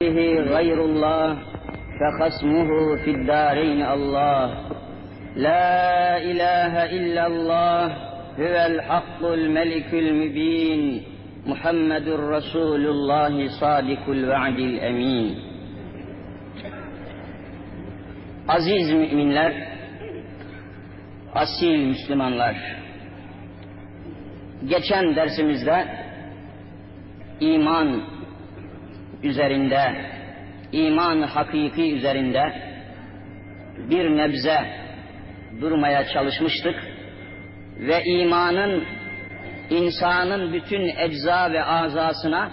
به غير الله فخصمه في الدارين الله لا إله إلا الله هو الحق الملك المبين محمد رسول الله صادق الوعد الأمين Aziz müminler, asil Müslümanlar, geçen dersimizde iman üzerinde, iman hakiki üzerinde bir nebze durmaya çalışmıştık ve imanın insanın bütün ecza ve azasına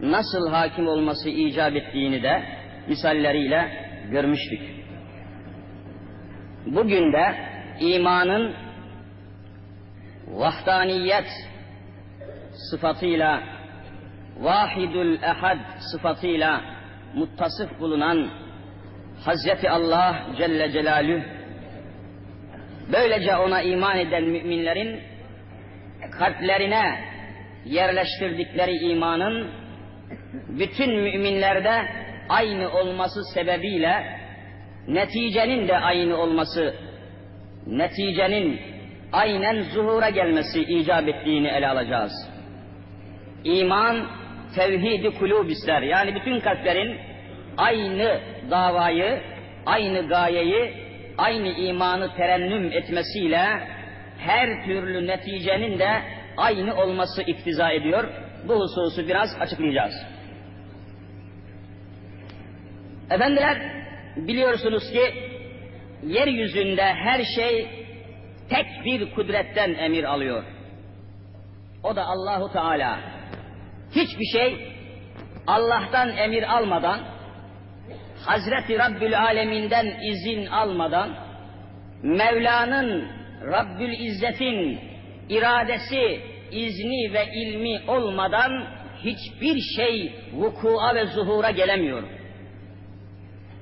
nasıl hakim olması icap ettiğini de misalleriyle görmüştük. Bugün de imanın vahdaniyet sıfatıyla vahidül ehad sıfatıyla muttasıf bulunan Hazreti Allah Celle Celalü böylece ona iman eden müminlerin kalplerine yerleştirdikleri imanın bütün müminlerde aynı olması sebebiyle neticenin de aynı olması, neticenin aynen zuhura gelmesi icap ettiğini ele alacağız. İman tevhidi kulub ister. Yani bütün kalplerin aynı davayı, aynı gayeyi, aynı imanı terennüm etmesiyle her türlü neticenin de aynı olması iktiza ediyor. Bu hususu biraz açıklayacağız. Efendiler, biliyorsunuz ki yeryüzünde her şey tek bir kudretten emir alıyor. O da Allahu Teala. Hiçbir şey Allah'tan emir almadan, Hazreti Rabbül Alemin'den izin almadan, Mevla'nın Rabbül İzzet'in iradesi, izni ve ilmi olmadan hiçbir şey vukua ve zuhura gelemiyor.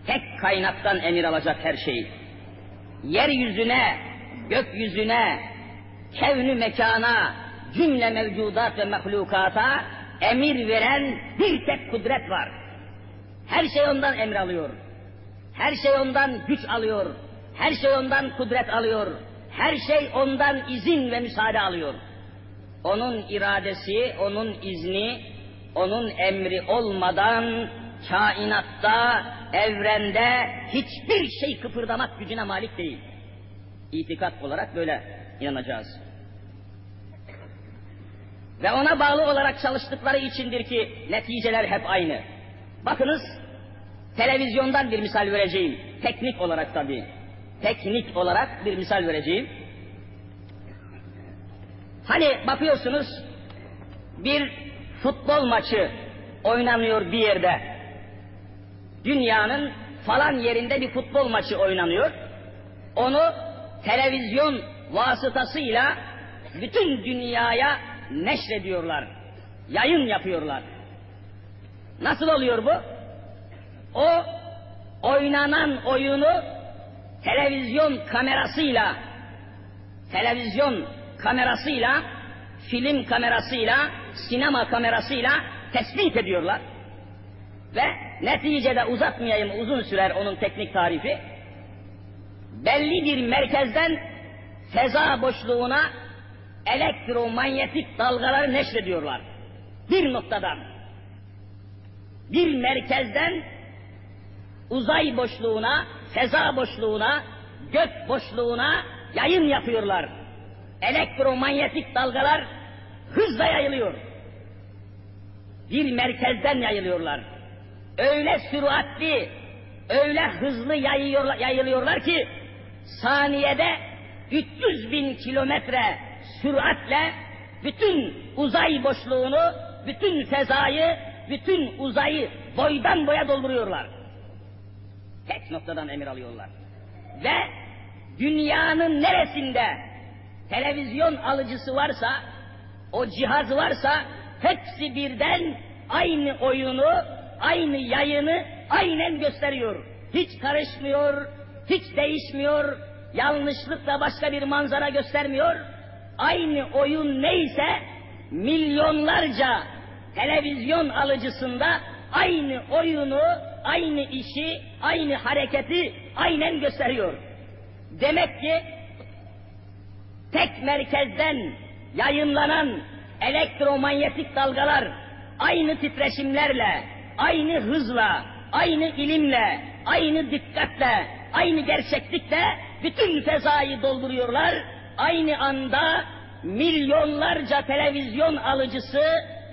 Tek kaynaktan emir alacak her şey. Yeryüzüne, gökyüzüne, kevnü mekana, cümle mevcudat ve mahlukata emir veren bir tek kudret var. Her şey ondan emir alıyor. Her şey ondan güç alıyor. Her şey ondan kudret alıyor. Her şey ondan izin ve müsaade alıyor. Onun iradesi, onun izni, onun emri olmadan kainatta, evrende hiçbir şey kıpırdamak gücüne malik değil. İtikat olarak böyle inanacağız. Ve ona bağlı olarak çalıştıkları içindir ki neticeler hep aynı. Bakınız, televizyondan bir misal vereceğim. Teknik olarak tabii. Teknik olarak bir misal vereceğim. Hani bakıyorsunuz, bir futbol maçı oynanıyor bir yerde. Dünyanın falan yerinde bir futbol maçı oynanıyor. Onu televizyon vasıtasıyla bütün dünyaya neşrediyorlar. Yayın yapıyorlar. Nasıl oluyor bu? O oynanan oyunu televizyon kamerasıyla televizyon kamerasıyla film kamerasıyla sinema kamerasıyla tespit ediyorlar. Ve neticede uzatmayayım uzun sürer onun teknik tarifi. Belli bir merkezden feza boşluğuna elektromanyetik dalgaları neşrediyorlar. Bir noktadan. Bir merkezden uzay boşluğuna, feza boşluğuna, gök boşluğuna yayın yapıyorlar. Elektromanyetik dalgalar hızla yayılıyor. Bir merkezden yayılıyorlar. Öyle süratli, öyle hızlı yayılıyorlar ki saniyede 300 bin kilometre süratle bütün uzay boşluğunu, bütün fezayı, bütün uzayı boydan boya dolduruyorlar. Tek noktadan emir alıyorlar. Ve dünyanın neresinde televizyon alıcısı varsa, o cihaz varsa hepsi birden aynı oyunu, aynı yayını aynen gösteriyor. Hiç karışmıyor, hiç değişmiyor, yanlışlıkla başka bir manzara göstermiyor. Aynı oyun neyse milyonlarca televizyon alıcısında aynı oyunu, aynı işi, aynı hareketi aynen gösteriyor. Demek ki tek merkezden yayınlanan elektromanyetik dalgalar aynı titreşimlerle, aynı hızla, aynı ilimle, aynı dikkatle, aynı gerçeklikle bütün fezayı dolduruyorlar. Aynı anda milyonlarca televizyon alıcısı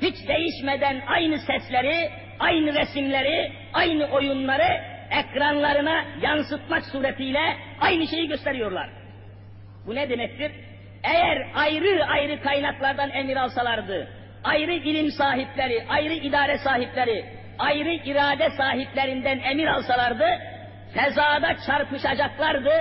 hiç değişmeden aynı sesleri, aynı resimleri, aynı oyunları ekranlarına yansıtmak suretiyle aynı şeyi gösteriyorlar. Bu ne demektir? Eğer ayrı ayrı kaynaklardan emir alsalardı, ayrı ilim sahipleri, ayrı idare sahipleri, ayrı irade sahiplerinden emir alsalardı, fezada çarpışacaklardı,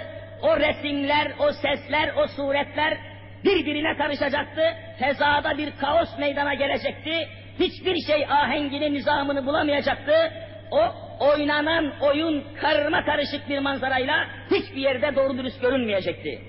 o resimler, o sesler, o suretler birbirine karışacaktı, fezada bir kaos meydana gelecekti, hiçbir şey ahengini, nizamını bulamayacaktı, o oynanan oyun karma karışık bir manzarayla hiçbir yerde doğru dürüst görünmeyecekti.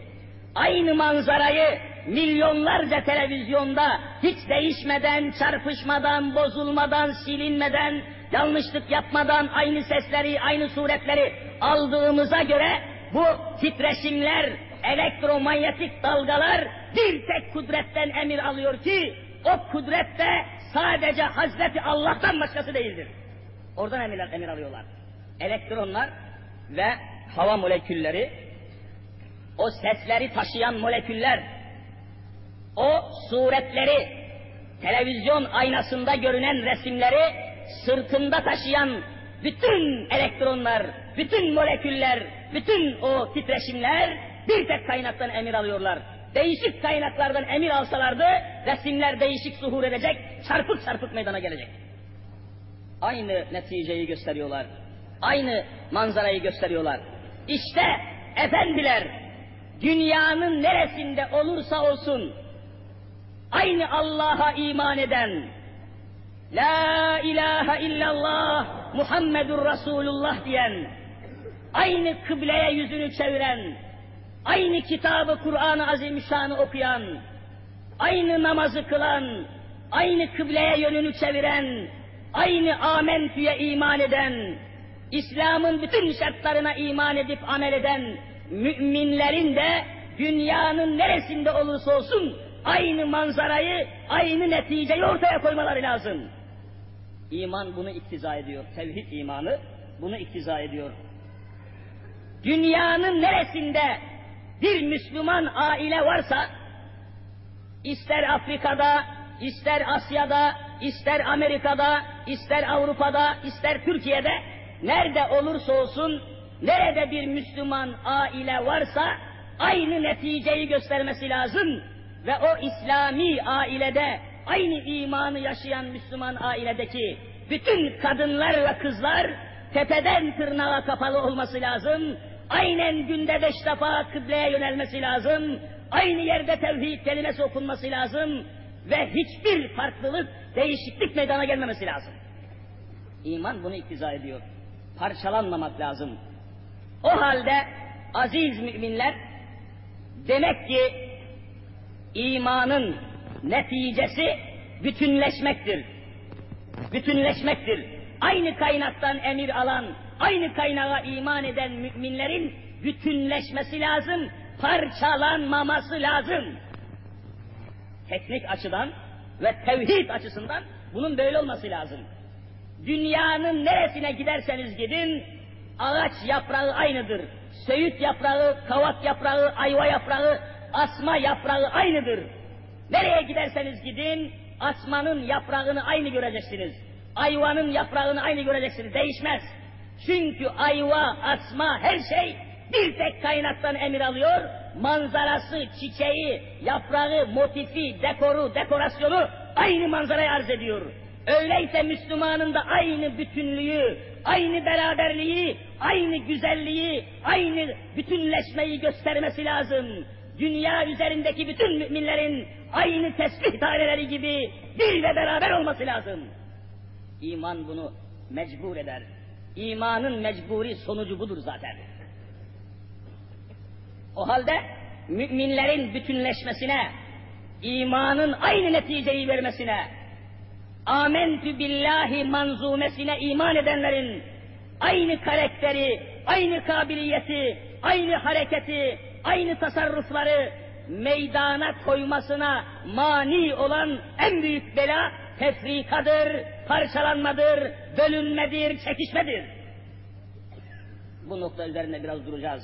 Aynı manzarayı milyonlarca televizyonda hiç değişmeden, çarpışmadan, bozulmadan, silinmeden, yanlışlık yapmadan aynı sesleri, aynı suretleri aldığımıza göre bu titreşimler, elektromanyetik dalgalar bir tek kudretten emir alıyor ki o kudret de sadece Hazreti Allah'tan başkası değildir. Oradan emirler, emir alıyorlar. Elektronlar ve hava molekülleri, o sesleri taşıyan moleküller, o suretleri, televizyon aynasında görünen resimleri sırtında taşıyan bütün elektronlar, bütün moleküller, bütün o titreşimler bir tek kaynaktan emir alıyorlar. Değişik kaynaklardan emir alsalardı resimler değişik zuhur edecek, çarpık çarpık meydana gelecek. Aynı neticeyi gösteriyorlar. Aynı manzarayı gösteriyorlar. İşte efendiler dünyanın neresinde olursa olsun aynı Allah'a iman eden La ilahe illallah Muhammedur Resulullah diyen aynı kıbleye yüzünü çeviren aynı kitabı Kur'an-ı Azimüşşan'ı okuyan aynı namazı kılan aynı kıbleye yönünü çeviren aynı amentüye iman eden, İslam'ın bütün şartlarına iman edip amel eden müminlerin de dünyanın neresinde olursa olsun aynı manzarayı, aynı neticeyi ortaya koymaları lazım. İman bunu iktiza ediyor. Tevhid imanı bunu iktiza ediyor. Dünyanın neresinde bir Müslüman aile varsa, ister Afrika'da, ister Asya'da, ister Amerika'da, ister Avrupa'da, ister Türkiye'de, nerede olursa olsun, nerede bir Müslüman aile varsa, aynı neticeyi göstermesi lazım. Ve o İslami ailede, aynı imanı yaşayan Müslüman ailedeki bütün kadınlar ve kızlar, tepeden tırnağa kapalı olması lazım. Aynen günde beş defa kıbleye yönelmesi lazım. Aynı yerde tevhid kelimesi okunması lazım ve hiçbir farklılık, değişiklik meydana gelmemesi lazım. İman bunu iktiza ediyor. Parçalanmamak lazım. O halde aziz müminler, demek ki imanın neticesi bütünleşmektir. Bütünleşmektir. Aynı kaynaktan emir alan, aynı kaynağa iman eden müminlerin bütünleşmesi lazım, parçalanmaması lazım teknik açıdan ve tevhid açısından bunun böyle olması lazım. Dünyanın neresine giderseniz gidin, ağaç yaprağı aynıdır. Söğüt yaprağı, kavak yaprağı, ayva yaprağı, asma yaprağı aynıdır. Nereye giderseniz gidin, asmanın yaprağını aynı göreceksiniz. Ayvanın yaprağını aynı göreceksiniz, değişmez. Çünkü ayva, asma, her şey bir tek kaynaktan emir alıyor, manzarası, çiçeği, yaprağı, motifi, dekoru, dekorasyonu aynı manzarayı arz ediyor. Öyleyse Müslümanın da aynı bütünlüğü, aynı beraberliği, aynı güzelliği, aynı bütünleşmeyi göstermesi lazım. Dünya üzerindeki bütün müminlerin aynı tesbih daireleri gibi bir ve beraber olması lazım. İman bunu mecbur eder. İmanın mecburi sonucu budur zaten. O halde müminlerin bütünleşmesine, imanın aynı neticeyi vermesine, amentü billahi manzumesine iman edenlerin aynı karakteri, aynı kabiliyeti, aynı hareketi, aynı tasarrufları meydana koymasına mani olan en büyük bela tefrikadır, parçalanmadır, bölünmedir, çekişmedir. Bu nokta üzerinde biraz duracağız.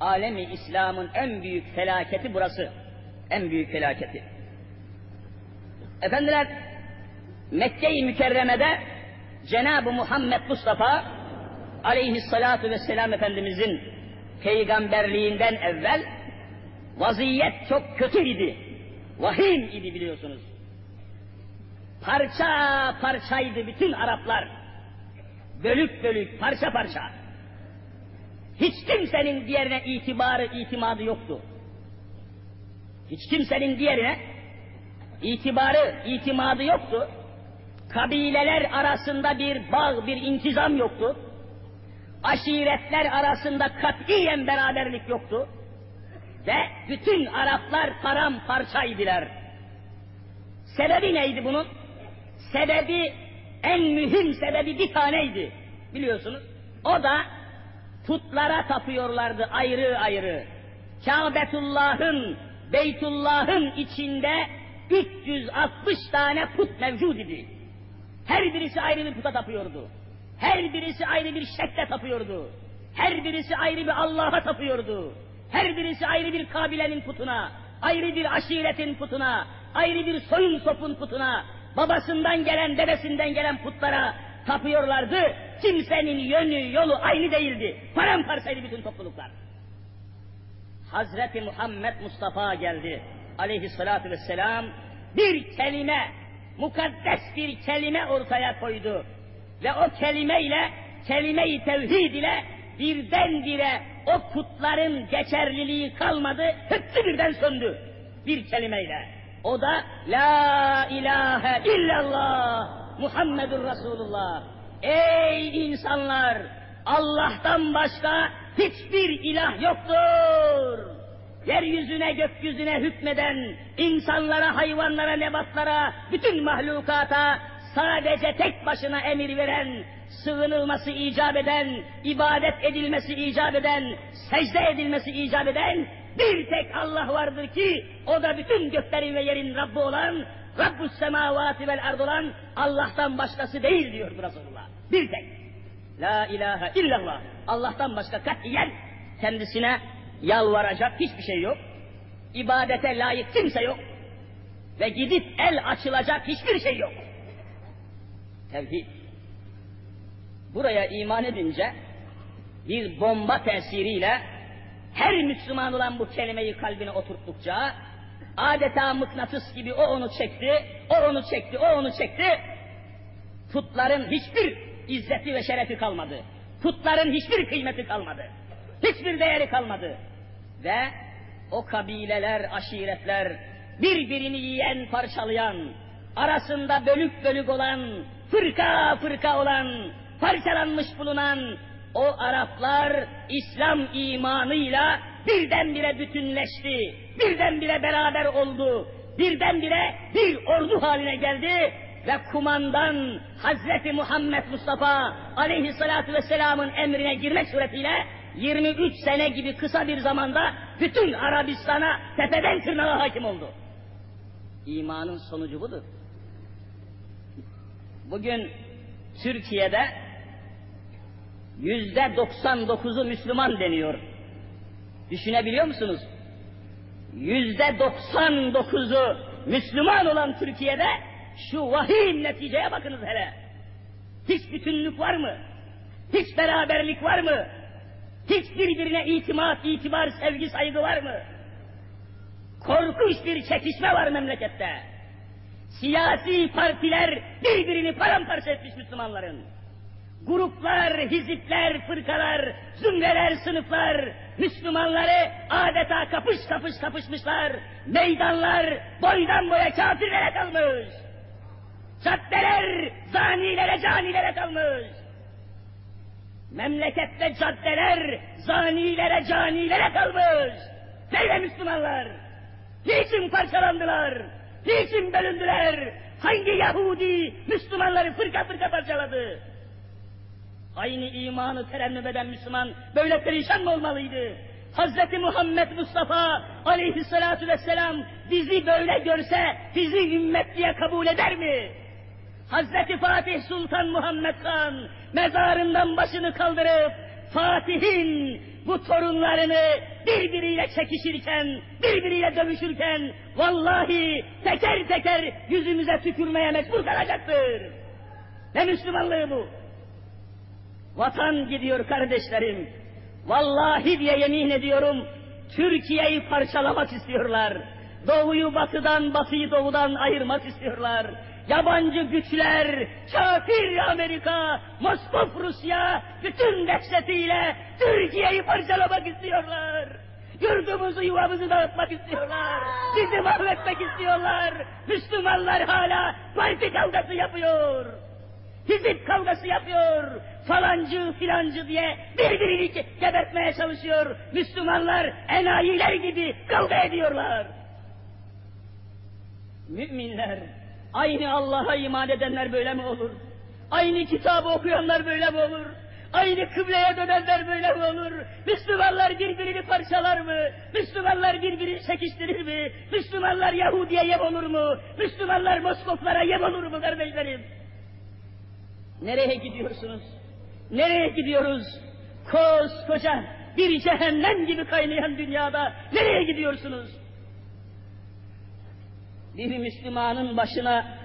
Alemi İslam'ın en büyük felaketi burası. En büyük felaketi. Efendiler, Mekke-i Mükerreme'de Cenab-ı Muhammed Mustafa aleyhissalatu vesselam Efendimizin peygamberliğinden evvel vaziyet çok kötüydi. Vahim idi biliyorsunuz. Parça parçaydı bütün Araplar. Bölük bölük, parça parça. Hiç kimsenin diğerine itibarı, itimadı yoktu. Hiç kimsenin diğerine itibarı, itimadı yoktu. Kabileler arasında bir bağ, bir intizam yoktu. Aşiretler arasında katiyen beraberlik yoktu. Ve bütün Araplar paramparçaydılar. Sebebi neydi bunun? Sebebi, en mühim sebebi bir taneydi. Biliyorsunuz. O da putlara tapıyorlardı ayrı ayrı. Kâbetullah'ın, Beytullah'ın içinde 360 tane put mevcud idi. Her birisi ayrı bir puta tapıyordu. Her birisi ayrı bir şekle tapıyordu. Her birisi ayrı bir Allah'a tapıyordu. Her birisi ayrı bir kabilenin putuna, ayrı bir aşiretin putuna, ayrı bir soyun sopun putuna, babasından gelen, dedesinden gelen putlara tapıyorlardı. Kimsenin yönü, yolu aynı değildi. Paramparçaydı bütün topluluklar. Hazreti Muhammed Mustafa geldi aleyhissalatü vesselam bir kelime, mukaddes bir kelime ortaya koydu. Ve o kelimeyle, kelime-i tevhid ile birdenbire o putların geçerliliği kalmadı, hepsi birden söndü. Bir kelimeyle. O da La ilahe illallah Muhammedur Resulullah. Ey insanlar! Allah'tan başka hiçbir ilah yoktur. Yeryüzüne gökyüzüne hükmeden, insanlara, hayvanlara, nebatlara, bütün mahlukata sadece tek başına emir veren, sığınılması icap eden, ibadet edilmesi icap eden, secde edilmesi icap eden bir tek Allah vardır ki o da bütün göklerin ve yerin Rabbi olan, Rabbus semavati vel ard olan Allah'tan başkası değil diyor Resulullah. Bir tek. La ilahe illallah. Allah'tan başka katiyen kendisine yalvaracak hiçbir şey yok. İbadete layık kimse yok. Ve gidip el açılacak hiçbir şey yok. Tevhid. Buraya iman edince bir bomba tesiriyle her Müslüman olan bu kelimeyi kalbine oturttukça adeta mıknatıs gibi o onu çekti, o onu çekti, o onu çekti. Putların hiçbir izzeti ve şerefi kalmadı. Putların hiçbir kıymeti kalmadı. Hiçbir değeri kalmadı. Ve o kabileler, aşiretler, birbirini yiyen, parçalayan, arasında bölük bölük olan, fırka fırka olan, parçalanmış bulunan o Araplar İslam imanıyla birdenbire bütünleşti, birdenbire beraber oldu, birdenbire bir ordu haline geldi ve kumandan Hazreti Muhammed Mustafa aleyhissalatu vesselamın emrine girmek suretiyle 23 sene gibi kısa bir zamanda bütün Arabistan'a tepeden tırnağa hakim oldu. İmanın sonucu budur. Bugün Türkiye'de yüzde 99'u Müslüman deniyor. Düşünebiliyor musunuz? Yüzde 99'u Müslüman olan Türkiye'de şu vahim neticeye bakınız hele. Hiç bütünlük var mı? Hiç beraberlik var mı? Hiç birbirine itimat, itibar, sevgi, saygı var mı? Korkunç bir çekişme var memlekette. Siyasi partiler birbirini paramparça etmiş Müslümanların. Gruplar, hizipler, fırkalar, zümreler, sınıflar, Müslümanları adeta kapış kapış kapışmışlar. Meydanlar boydan boya kafirlere kalmış. Caddeler zanilere canilere kalmış. Memlekette caddeler zanilere canilere kalmış. Neyle Müslümanlar? Niçin parçalandılar? Niçin bölündüler? Hangi Yahudi Müslümanları fırka fırka parçaladı? Aynı imanı terennüm eden Müslüman böyle perişan mı olmalıydı? Hazreti Muhammed Mustafa aleyhissalatu vesselam bizi böyle görse bizi ümmet diye kabul eder mi? Hazreti Fatih Sultan Muhammed Han mezarından başını kaldırıp Fatih'in bu torunlarını birbiriyle çekişirken, birbiriyle dövüşürken vallahi teker teker yüzümüze tükürmeye mecbur kalacaktır. Ne Müslümanlığı bu? Vatan gidiyor kardeşlerim. Vallahi diye yemin ediyorum Türkiye'yi parçalamak istiyorlar. Doğuyu batıdan, batıyı doğudan ayırmak istiyorlar. Yabancı güçler, kafir Amerika, Moskov Rusya bütün dehşetiyle Türkiye'yi parçalamak istiyorlar. Yurdumuzu, yuvamızı dağıtmak istiyorlar. Bizi mahvetmek istiyorlar. Müslümanlar hala parti kavgası yapıyor. Hizip kavgası yapıyor. Falancı filancı diye birbirini gebertmeye çalışıyor. Müslümanlar enayiler gibi kavga ediyorlar. Müminler, aynı Allah'a iman edenler böyle mi olur? Aynı kitabı okuyanlar böyle mi olur? Aynı kıbleye dönenler böyle mi olur? Müslümanlar birbirini parçalar mı? Müslümanlar birbirini çekiştirir mi? Müslümanlar Yahudi'ye yem olur mu? Müslümanlar Moskoflara yem olur mu kardeşlerim? Nereye gidiyorsunuz? Nereye gidiyoruz? Koskoca bir cehennem gibi kaynayan dünyada nereye gidiyorsunuz? Bir Müslümanın başına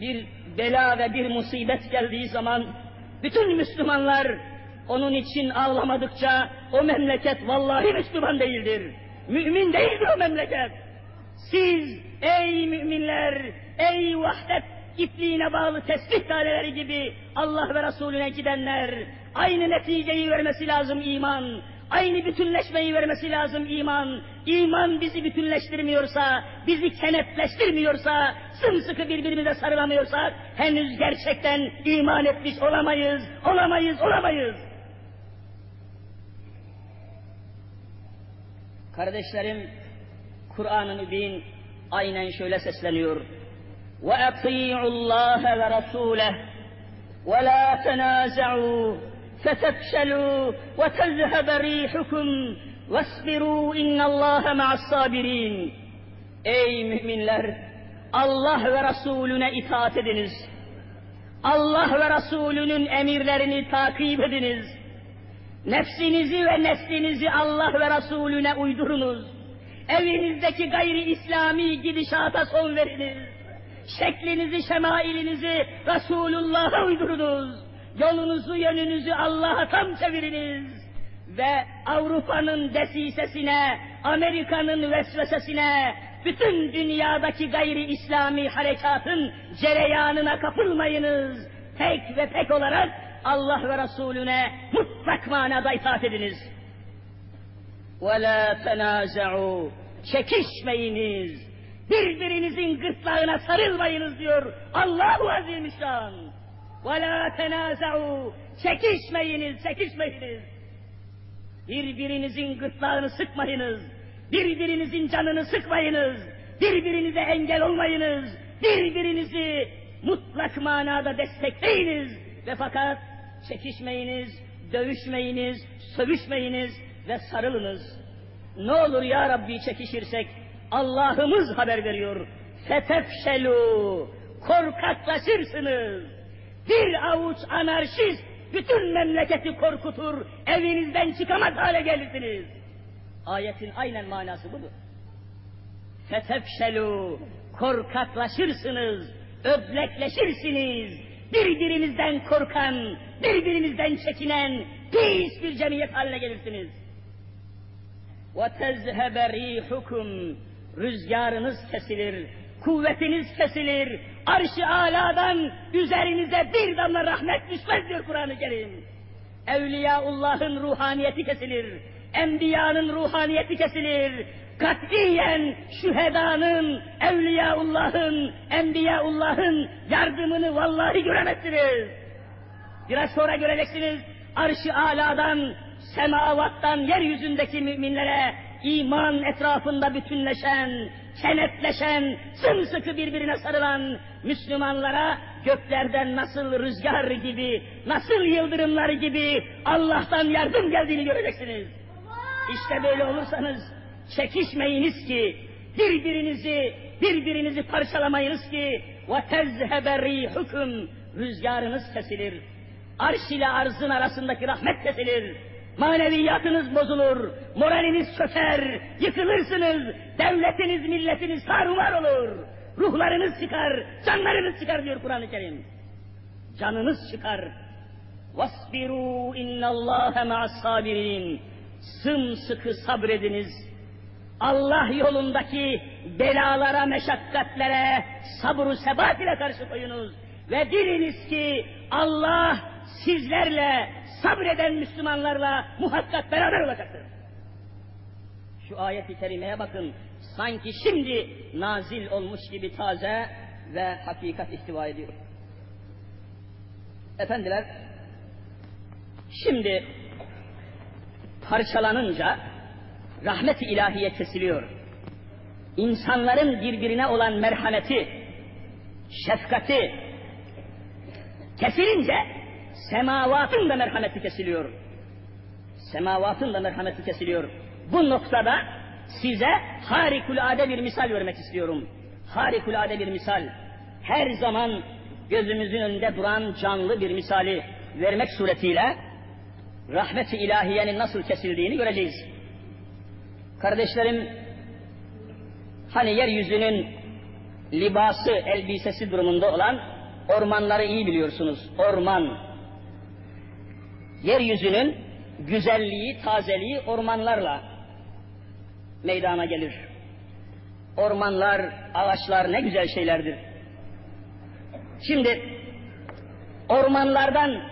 bir bela ve bir musibet geldiği zaman bütün Müslümanlar onun için ağlamadıkça o memleket vallahi Müslüman değildir. Mümin değildir o memleket. Siz ey müminler, ey vahdet ipliğine bağlı tesbih taneleri gibi Allah ve Resulüne gidenler, aynı neticeyi vermesi lazım iman, aynı bütünleşmeyi vermesi lazım iman. İman bizi bütünleştirmiyorsa, bizi kenetleştirmiyorsa, sımsıkı birbirimize sarılamıyorsak, henüz gerçekten iman etmiş olamayız, olamayız, olamayız. Kardeşlerim, Kur'an-ı Mübin aynen şöyle sesleniyor. وأطيعوا الله ورسوله ولا تنازعوا فتفشلوا وتذهب ريحكم واصبروا إن الله مع الصابرين Ey müminler! Allah ve Resulüne itaat ediniz. Allah ve Resulünün emirlerini takip ediniz. Nefsinizi ve neslinizi Allah ve Resulüne uydurunuz. Evinizdeki gayri İslami gidişata son veriniz şeklinizi, şemailinizi Resulullah'a uydurunuz. Yolunuzu, yönünüzü Allah'a tam çeviriniz. Ve Avrupa'nın desisesine, Amerika'nın vesvesesine, bütün dünyadaki gayri İslami harekatın cereyanına kapılmayınız. Tek ve tek olarak Allah ve Resulüne mutlak manada itaat ediniz. وَلَا تَنَازَعُوا Çekişmeyiniz, Birbirinizin gırtlağına sarılmayınız diyor Allahu Azimüşşan. Ve la tenaza'u. Çekişmeyiniz, çekişmeyiniz. Birbirinizin gırtlağını sıkmayınız. Birbirinizin canını sıkmayınız. Birbirinize engel olmayınız. Birbirinizi mutlak manada destekleyiniz. Ve fakat çekişmeyiniz, dövüşmeyiniz, sövüşmeyiniz ve sarılınız. Ne olur ya Rabbi çekişirsek, Allah'ımız haber veriyor. Fetefşelu, korkaklaşırsınız. Bir avuç anarşist bütün memleketi korkutur, evinizden çıkamaz hale gelirsiniz. Ayetin aynen manası budur. Fetefşelu, korkaklaşırsınız, öblekleşirsiniz, birbirinizden korkan, birbirinizden çekinen, pis bir cemiyet haline gelirsiniz. وَتَزْهَبَ رِيحُكُمْ rüzgarınız kesilir, kuvvetiniz kesilir, arş-ı aladan üzerinize bir damla rahmet düşmez diyor Kur'an-ı Kerim. Evliyaullah'ın ruhaniyeti kesilir, enbiyanın ruhaniyeti kesilir, katiyen şühedanın, evliyaullah'ın, enbiyaullah'ın yardımını vallahi göremezsiniz. Biraz sonra göreceksiniz, arş-ı aladan, semavattan yeryüzündeki müminlere iman etrafında bütünleşen, kenetleşen, sımsıkı birbirine sarılan Müslümanlara göklerden nasıl rüzgar gibi, nasıl yıldırımlar gibi Allah'tan yardım geldiğini göreceksiniz. İşte böyle olursanız çekişmeyiniz ki, birbirinizi, birbirinizi parçalamayınız ki وَتَزْهَبَ رِيحُكُمْ Rüzgarınız kesilir. Arş ile arzın arasındaki rahmet kesilir. Maneviyatınız bozulur, moraliniz çöker, yıkılırsınız, devletiniz, milletiniz tarumar olur. Ruhlarınız çıkar, canlarınız çıkar diyor Kur'an-ı Kerim. Canınız çıkar. وَاسْبِرُوا اِنَّ اللّٰهَ مَعَ الصَّابِرِينَ Sımsıkı sabrediniz. Allah yolundaki belalara, meşakkatlere sabır sebat ile karşı koyunuz. Ve biliniz ki Allah sizlerle sabreden Müslümanlarla muhakkak beraber olacaktır. Şu ayet-i kerimeye bakın. Sanki şimdi nazil olmuş gibi taze ve hakikat istiva ediyor. Efendiler, şimdi parçalanınca rahmet-i ilahiye kesiliyor. İnsanların birbirine olan merhameti, şefkati kesilince semavatın da merhameti kesiliyor. Semavatın da merhameti kesiliyor. Bu noktada size harikulade bir misal vermek istiyorum. Harikulade bir misal. Her zaman gözümüzün önünde duran canlı bir misali vermek suretiyle rahmet-i ilahiyenin nasıl kesildiğini göreceğiz. Kardeşlerim, hani yeryüzünün libası, elbisesi durumunda olan ormanları iyi biliyorsunuz. Orman. Yeryüzünün güzelliği, tazeliği ormanlarla meydana gelir. Ormanlar, ağaçlar ne güzel şeylerdir. Şimdi ormanlardan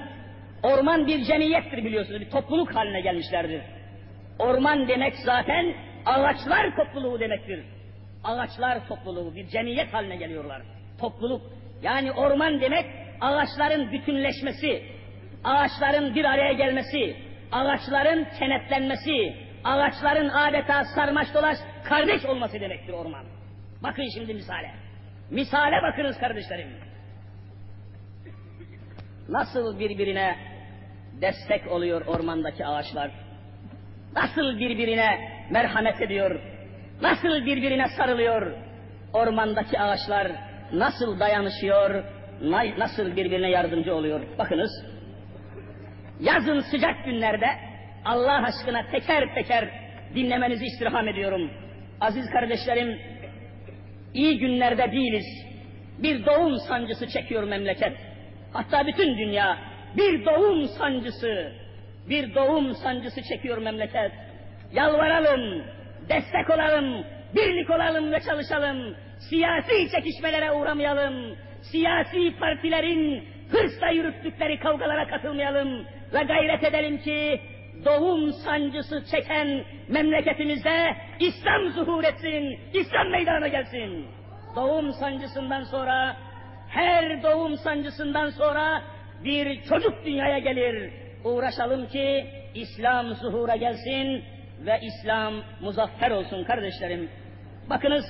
orman bir cemiyettir biliyorsunuz. Bir topluluk haline gelmişlerdir. Orman demek zaten ağaçlar topluluğu demektir. Ağaçlar topluluğu bir cemiyet haline geliyorlar. Topluluk. Yani orman demek ağaçların bütünleşmesi, ağaçların bir araya gelmesi, ağaçların kenetlenmesi, ağaçların adeta sarmaş dolaş kardeş olması demektir orman. Bakın şimdi misale. Misale bakınız kardeşlerim. Nasıl birbirine destek oluyor ormandaki ağaçlar? Nasıl birbirine merhamet ediyor? Nasıl birbirine sarılıyor? Ormandaki ağaçlar nasıl dayanışıyor? Nasıl birbirine yardımcı oluyor? Bakınız. Yazın sıcak günlerde Allah aşkına teker teker dinlemenizi istirham ediyorum. Aziz kardeşlerim, iyi günlerde değiliz. Bir doğum sancısı çekiyor memleket. Hatta bütün dünya bir doğum sancısı, bir doğum sancısı çekiyor memleket. Yalvaralım, destek olalım, birlik olalım ve çalışalım. Siyasi çekişmelere uğramayalım. Siyasi partilerin hırsla yürüttükleri kavgalara katılmayalım ve gayret edelim ki doğum sancısı çeken memleketimizde İslam zuhur etsin, İslam meydana gelsin. Doğum sancısından sonra, her doğum sancısından sonra bir çocuk dünyaya gelir. Uğraşalım ki İslam zuhura gelsin ve İslam muzaffer olsun kardeşlerim. Bakınız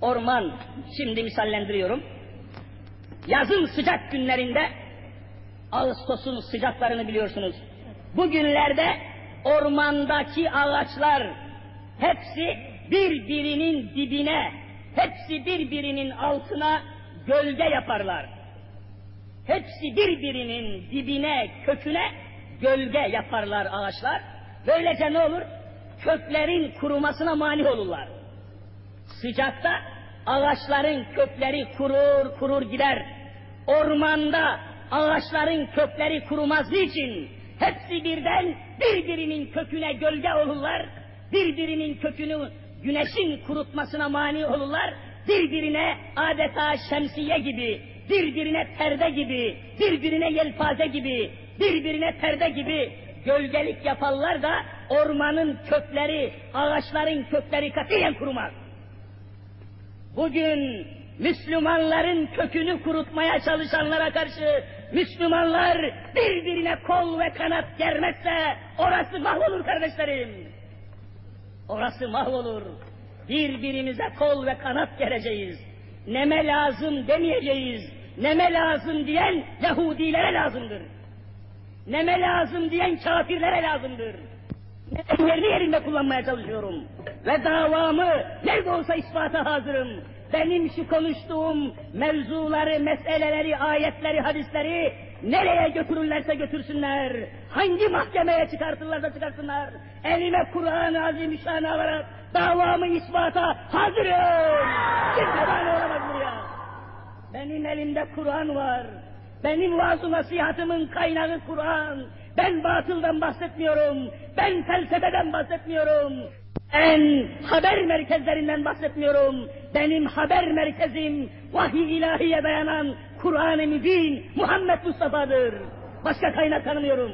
orman, şimdi misallendiriyorum. Yazın sıcak günlerinde Ağustos'un sıcaklarını biliyorsunuz. Bugünlerde ormandaki ağaçlar hepsi birbirinin dibine, hepsi birbirinin altına gölge yaparlar. Hepsi birbirinin dibine, köküne gölge yaparlar ağaçlar. Böylece ne olur? Köklerin kurumasına mani olurlar. Sıcakta ağaçların kökleri kurur kurur gider. Ormanda ağaçların kökleri kurumaz için hepsi birden birbirinin köküne gölge olurlar. Birbirinin kökünü güneşin kurutmasına mani olurlar. Birbirine adeta şemsiye gibi, birbirine perde gibi, birbirine yelpaze gibi, birbirine perde gibi gölgelik yaparlar da ormanın kökleri, ağaçların kökleri katiyen kurumaz. Bugün Müslümanların kökünü kurutmaya çalışanlara karşı Müslümanlar birbirine kol ve kanat germezse orası mahvolur kardeşlerim. Orası mahvolur. Birbirimize kol ve kanat gereceğiz. Neme lazım demeyeceğiz. Neme lazım diyen Yahudilere lazımdır. Neme lazım diyen kafirlere lazımdır. Neden yerini yerinde kullanmaya çalışıyorum. Ve davamı nerede olsa ispata hazırım. Benim şu konuştuğum mevzuları, meseleleri, ayetleri, hadisleri nereye götürürlerse götürsünler. Hangi mahkemeye çıkartırlarsa çıkarsınlar. Elime Kur'an-ı Azimüşşan'ı alarak davamı ispata hazırım. Kimse bana olamaz buraya. Benim elimde Kur'an var. Benim vaaz nasihatımın kaynağı Kur'an. Ben batıldan bahsetmiyorum. Ben felsefeden bahsetmiyorum. Ben haber merkezlerinden bahsetmiyorum. Benim haber merkezim vahiy ilahiye dayanan Kur'an-ı Mübin Muhammed Mustafa'dır. Başka kaynak tanımıyorum.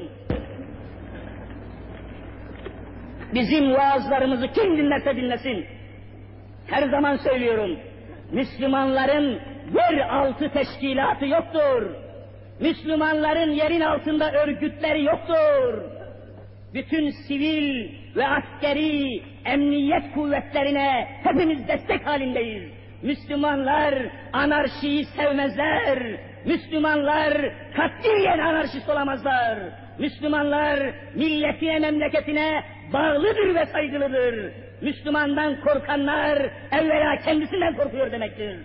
Bizim vaazlarımızı kim dinlerse dinlesin. Her zaman söylüyorum. Müslümanların yer altı teşkilatı yoktur. Müslümanların yerin altında örgütleri yoktur. Bütün sivil ve askeri emniyet kuvvetlerine hepimiz destek halindeyiz. Müslümanlar anarşiyi sevmezler. Müslümanlar katiyen anarşist olamazlar. Müslümanlar milletine, memleketine bağlıdır ve saygılıdır. Müslümandan korkanlar evvela kendisinden korkuyor demektir.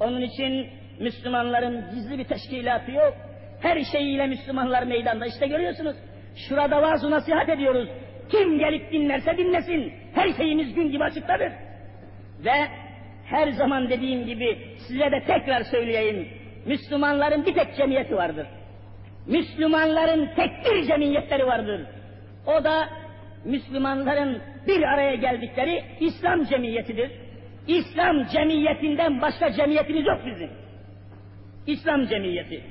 Onun için Müslümanların gizli bir teşkilatı yok. Her şeyiyle Müslümanlar meydanda. İşte görüyorsunuz. Şurada vaaz nasihat ediyoruz. Kim gelip dinlerse dinlesin. Her şeyimiz gün gibi açıktadır. Ve her zaman dediğim gibi size de tekrar söyleyeyim. Müslümanların bir tek cemiyeti vardır. Müslümanların tek bir cemiyetleri vardır. O da Müslümanların bir araya geldikleri İslam cemiyetidir. İslam cemiyetinden başka cemiyetimiz yok bizim. İslam cemiyeti.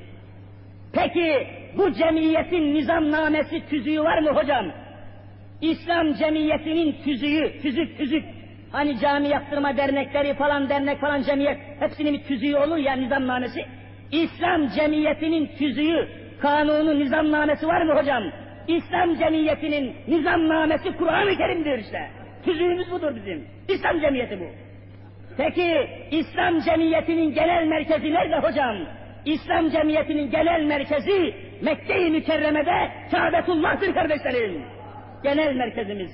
Peki bu cemiyetin nizamnamesi tüzüğü var mı hocam? İslam cemiyetinin tüzüğü, tüzük tüzük. Hani cami yaptırma dernekleri falan dernek falan cemiyet hepsinin bir tüzüğü olur ya nizamnamesi. İslam cemiyetinin tüzüğü, kanunu, nizamnamesi var mı hocam? İslam cemiyetinin nizamnamesi Kur'an-ı Kerim'dir işte. Tüzüğümüz budur bizim. İslam cemiyeti bu. Peki İslam cemiyetinin genel merkezi nerede hocam? İslam cemiyetinin genel merkezi Mekke-i Mükerreme'de Kâbetullah'tır kardeşlerim. Genel merkezimiz.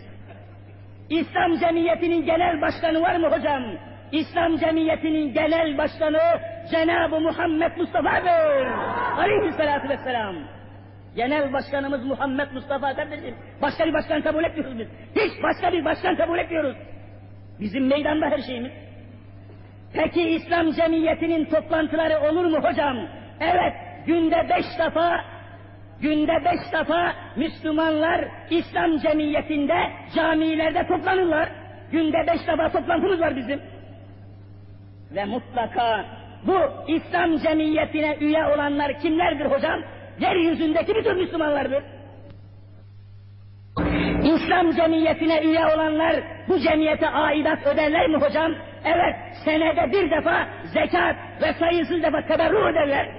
İslam cemiyetinin genel başkanı var mı hocam? İslam cemiyetinin genel başkanı Cenab-ı Muhammed Mustafa'dır. Aleyhisselatü vesselam. Genel başkanımız Muhammed Mustafa kardeşim. Başka bir başkan kabul etmiyoruz biz. Hiç başka bir başkan kabul etmiyoruz. Bizim meydanda her şeyimiz. Peki İslam cemiyetinin toplantıları olur mu hocam? Evet, günde beş defa, günde beş defa Müslümanlar İslam cemiyetinde, camilerde toplanırlar. Günde beş defa toplantımız var bizim. Ve mutlaka bu İslam cemiyetine üye olanlar kimlerdir hocam? Yeryüzündeki bütün Müslümanlardır. İslam cemiyetine üye olanlar bu cemiyete aidat öderler mi hocam? Evet, senede bir defa zekat ve sayısız defa teberru öderler.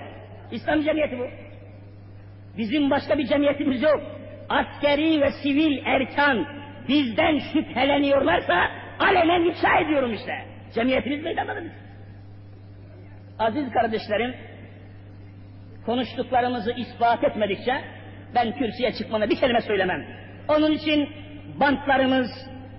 İslam cemiyeti bu. Bizim başka bir cemiyetimiz yok. Askeri ve sivil erkan bizden şüpheleniyorlarsa alenen ifşa ediyorum işte. Cemiyetimiz meydandadır. Aziz kardeşlerim, konuştuklarımızı ispat etmedikçe ben kürsüye çıkmana bir kelime söylemem. Onun için bantlarımız,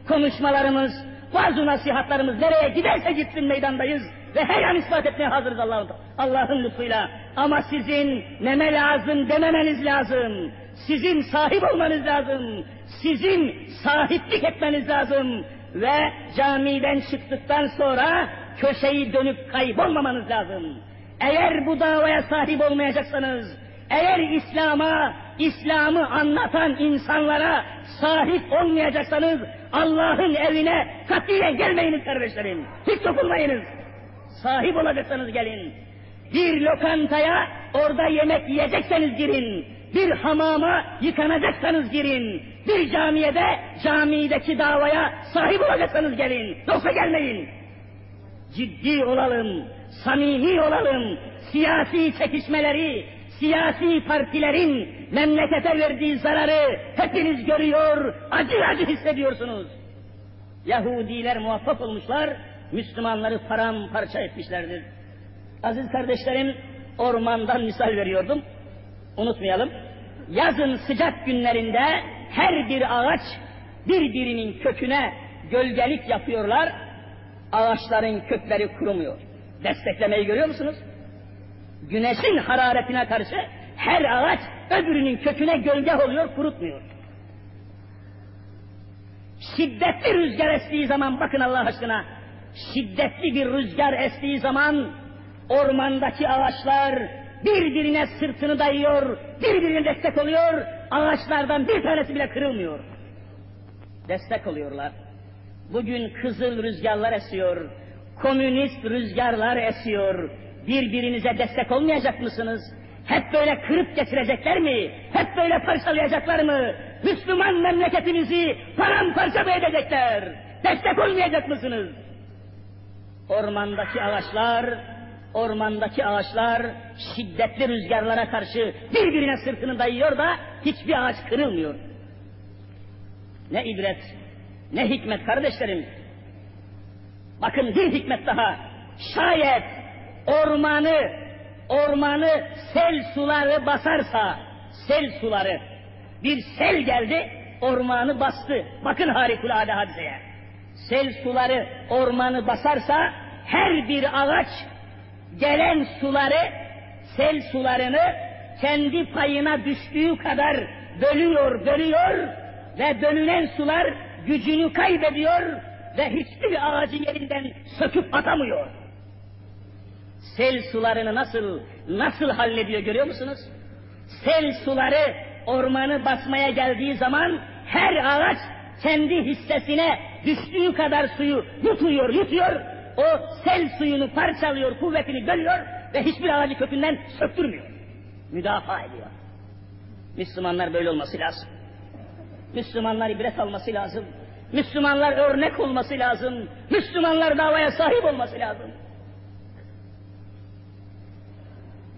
konuşmalarımız, bazı nasihatlarımız nereye giderse gitsin meydandayız ve her an ispat etmeye hazırız Allah'ın Allah'ın lütfuyla. Ama sizin neme lazım dememeniz lazım. Sizin sahip olmanız lazım. Sizin sahiplik etmeniz lazım. Ve camiden çıktıktan sonra köşeyi dönüp kaybolmamanız lazım. Eğer bu davaya sahip olmayacaksanız, eğer İslam'a, İslam'ı anlatan insanlara sahip olmayacaksanız Allah'ın evine katiyen gelmeyiniz kardeşlerim. Hiç dokunmayınız. Sahip olacaksanız gelin. Bir lokantaya orada yemek yiyecekseniz girin. Bir hamama yıkanacaksanız girin. Bir camiye de camideki davaya sahip olacaksanız gelin. Yoksa gelmeyin. Ciddi olalım, samimi olalım. Siyasi çekişmeleri, siyasi partilerin memlekete verdiği zararı hepiniz görüyor, acı acı hissediyorsunuz. Yahudiler muvaffak olmuşlar, Müslümanları paramparça etmişlerdir. Aziz kardeşlerim, ormandan misal veriyordum. Unutmayalım. Yazın sıcak günlerinde her bir ağaç birbirinin köküne gölgelik yapıyorlar. Ağaçların kökleri kurumuyor. Desteklemeyi görüyor musunuz? Güneşin hararetine karşı her ağaç öbürünün köküne gölge oluyor, kurutmuyor. Şiddetli rüzgar estiği zaman bakın Allah aşkına, şiddetli bir rüzgar estiği zaman ormandaki ağaçlar birbirine sırtını dayıyor, birbirine destek oluyor, ağaçlardan bir tanesi bile kırılmıyor. Destek oluyorlar. Bugün kızıl rüzgarlar esiyor, komünist rüzgarlar esiyor. Birbirinize destek olmayacak mısınız? Hep böyle kırıp getirecekler mi? Hep böyle parçalayacaklar mı? Müslüman memleketimizi paramparça mı edecekler? Destek olmayacak mısınız? Ormandaki ağaçlar, ormandaki ağaçlar şiddetli rüzgarlara karşı birbirine sırtını dayıyor da hiçbir ağaç kırılmıyor. Ne ibret, ne hikmet kardeşlerim. Bakın bir hikmet daha. Şayet ormanı, ormanı sel suları basarsa, sel suları, bir sel geldi, ormanı bastı. Bakın harikulade hadiseye. Sel suları ormanı basarsa, her bir ağaç gelen suları, sel sularını kendi payına düştüğü kadar bölüyor, bölüyor ve bölünen sular gücünü kaybediyor ve hiçbir ağacı yerinden söküp atamıyor. Sel sularını nasıl, nasıl hallediyor görüyor musunuz? Sel suları ormanı basmaya geldiği zaman her ağaç kendi hissesine düştüğü kadar suyu yutuyor, yutuyor. O sel suyunu parçalıyor, kuvvetini bölüyor ve hiçbir ağacı kökünden söktürmüyor. Müdafaa ediyor. Müslümanlar böyle olması lazım. Müslümanlar ibret alması lazım. Müslümanlar örnek olması lazım. Müslümanlar davaya sahip olması lazım.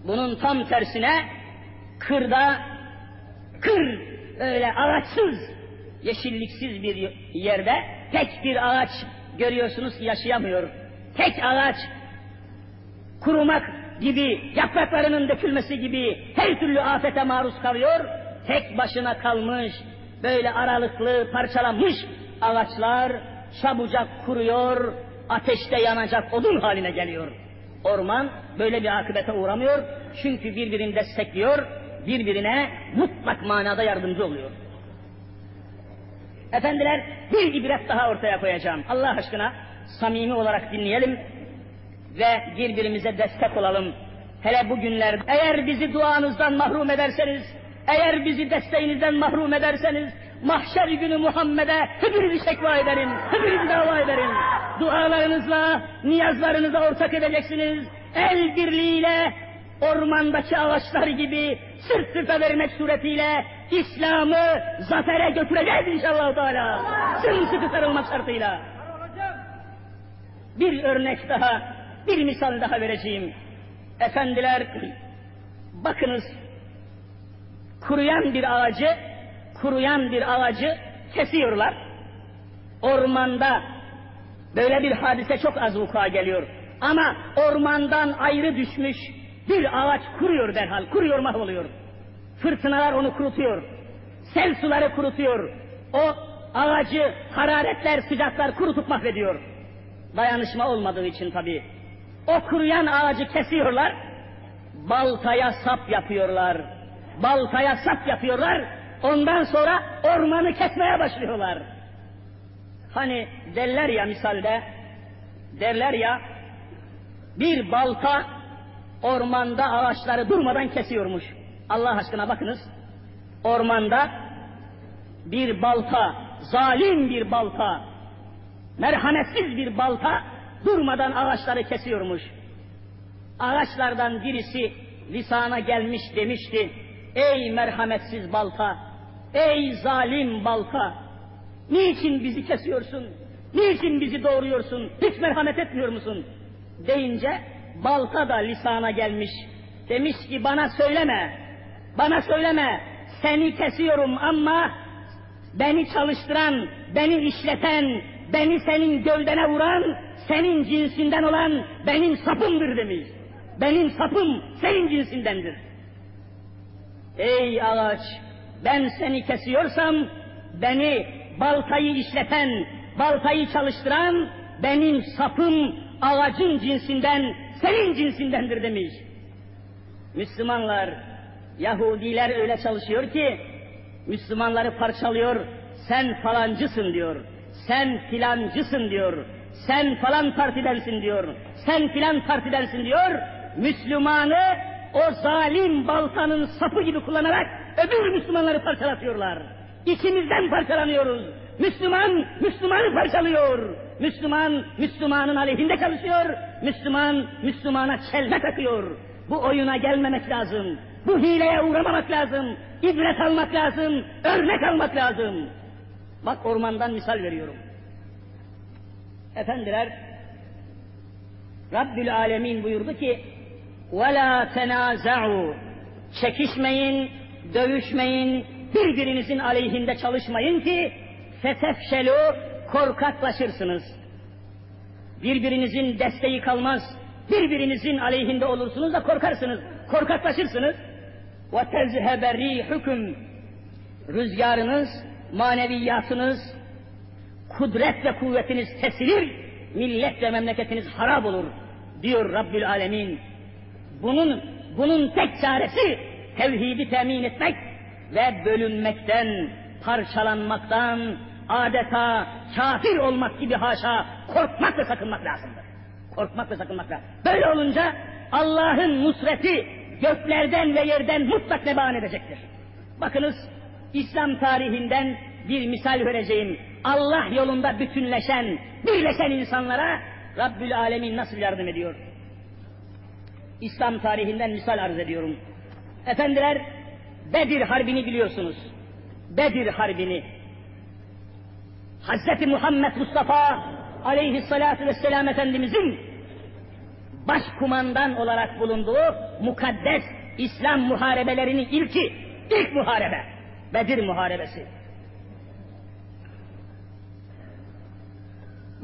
Bunun tam tersine kırda, kır öyle ağaçsız, yeşilliksiz bir yerde tek bir ağaç görüyorsunuz yaşayamıyor. Tek ağaç kurumak gibi, yapraklarının dökülmesi gibi her türlü afete maruz kalıyor. Tek başına kalmış, böyle aralıklı, parçalanmış ağaçlar çabucak kuruyor, ateşte yanacak odun haline geliyor. Orman böyle bir akıbete uğramıyor. Çünkü birbirini destekliyor, birbirine mutlak manada yardımcı oluyor. Efendiler bir ibret daha ortaya koyacağım. Allah aşkına samimi olarak dinleyelim ve birbirimize destek olalım. Hele bugünlerde eğer bizi duanızdan mahrum ederseniz, eğer bizi desteğinizden mahrum ederseniz, mahşer günü Muhammed'e hepinizi şekva ederim, hepinizi dava ederim. Dualarınızla, niyazlarınıza ortak edeceksiniz. El birliğiyle ormandaki ağaçlar gibi sırt sırta vermek suretiyle İslam'ı zafere götüreceğiz inşallah Teala. Sımsıkı sarılmak şartıyla. Bir örnek daha, bir misal daha vereceğim. Efendiler, bakınız, kuruyan bir ağacı, kuruyan bir ağacı kesiyorlar. Ormanda böyle bir hadise çok az vuku'a geliyor. Ama ormandan ayrı düşmüş bir ağaç kuruyor derhal, kuruyor mahvoluyor. Fırtınalar onu kurutuyor. Sel suları kurutuyor. O ağacı hararetler, sıcaklar kurutup mahvediyor. Dayanışma olmadığı için tabii. O kuruyan ağacı kesiyorlar. Baltaya sap yapıyorlar. Baltaya sap yapıyorlar. Ondan sonra ormanı kesmeye başlıyorlar. Hani derler ya misalde, derler ya, bir balta ormanda ağaçları durmadan kesiyormuş. Allah aşkına bakınız, ormanda bir balta, zalim bir balta, merhametsiz bir balta durmadan ağaçları kesiyormuş. Ağaçlardan birisi lisana gelmiş demişti, ey merhametsiz balta, ey zalim balta, niçin bizi kesiyorsun, niçin bizi doğuruyorsun, hiç merhamet etmiyor musun? Deyince balta da lisana gelmiş, demiş ki bana söyleme, bana söyleme, seni kesiyorum ama beni çalıştıran, beni işleten, beni senin gövdene vuran, senin cinsinden olan benim sapımdır demiş. Benim sapım senin cinsindendir. Ey ağaç, ben seni kesiyorsam, beni baltayı işleten, baltayı çalıştıran, benim sapım ağacın cinsinden, senin cinsindendir demiş. Müslümanlar, Yahudiler öyle çalışıyor ki, Müslümanları parçalıyor, sen falancısın diyor, sen filancısın diyor, sen falan partidensin diyor, sen filan partidensin diyor, Müslümanı o zalim baltanın sapı gibi kullanarak öbür Müslümanları parçalatıyorlar. İçimizden parçalanıyoruz. Müslüman, Müslümanı parçalıyor. Müslüman, Müslümanın aleyhinde çalışıyor. Müslüman, Müslümana çelme takıyor. Bu oyuna gelmemek lazım. Bu hileye uğramamak lazım. İbret almak lazım. Örnek almak lazım. Bak ormandan misal veriyorum. Efendiler, Rabbül Alemin buyurdu ki, وَلَا تَنَازَعُوا Çekişmeyin, dövüşmeyin, birbirinizin aleyhinde çalışmayın ki, fetefşelu korkaklaşırsınız. Birbirinizin desteği kalmaz, birbirinizin aleyhinde olursunuz da korkarsınız, korkaklaşırsınız. وَتَزْهَبَ رِيحُكُمْ Rüzgarınız, maneviyatınız, kudret ve kuvvetiniz kesilir, millet ve memleketiniz harap olur diyor Rabbül Alemin. Bunun bunun tek çaresi tevhidi temin etmek ve bölünmekten, parçalanmaktan, adeta kafir olmak gibi haşa korkmak ve sakınmak lazımdır. Korkmak ve sakınmak lazım. Böyle olunca Allah'ın nusreti göklerden ve yerden mutlak neban edecektir. Bakınız İslam tarihinden bir misal vereceğim. Allah yolunda bütünleşen, birleşen insanlara Rabbül Alemin nasıl yardım ediyor? İslam tarihinden misal arz ediyorum. Efendiler, Bedir Harbi'ni biliyorsunuz. Bedir Harbi'ni. Hz. Muhammed Mustafa aleyhissalatu vesselam Efendimizin başkumandan olarak bulunduğu mukaddes İslam muharebelerinin ilki, ilk muharebe, Bedir Muharebesi.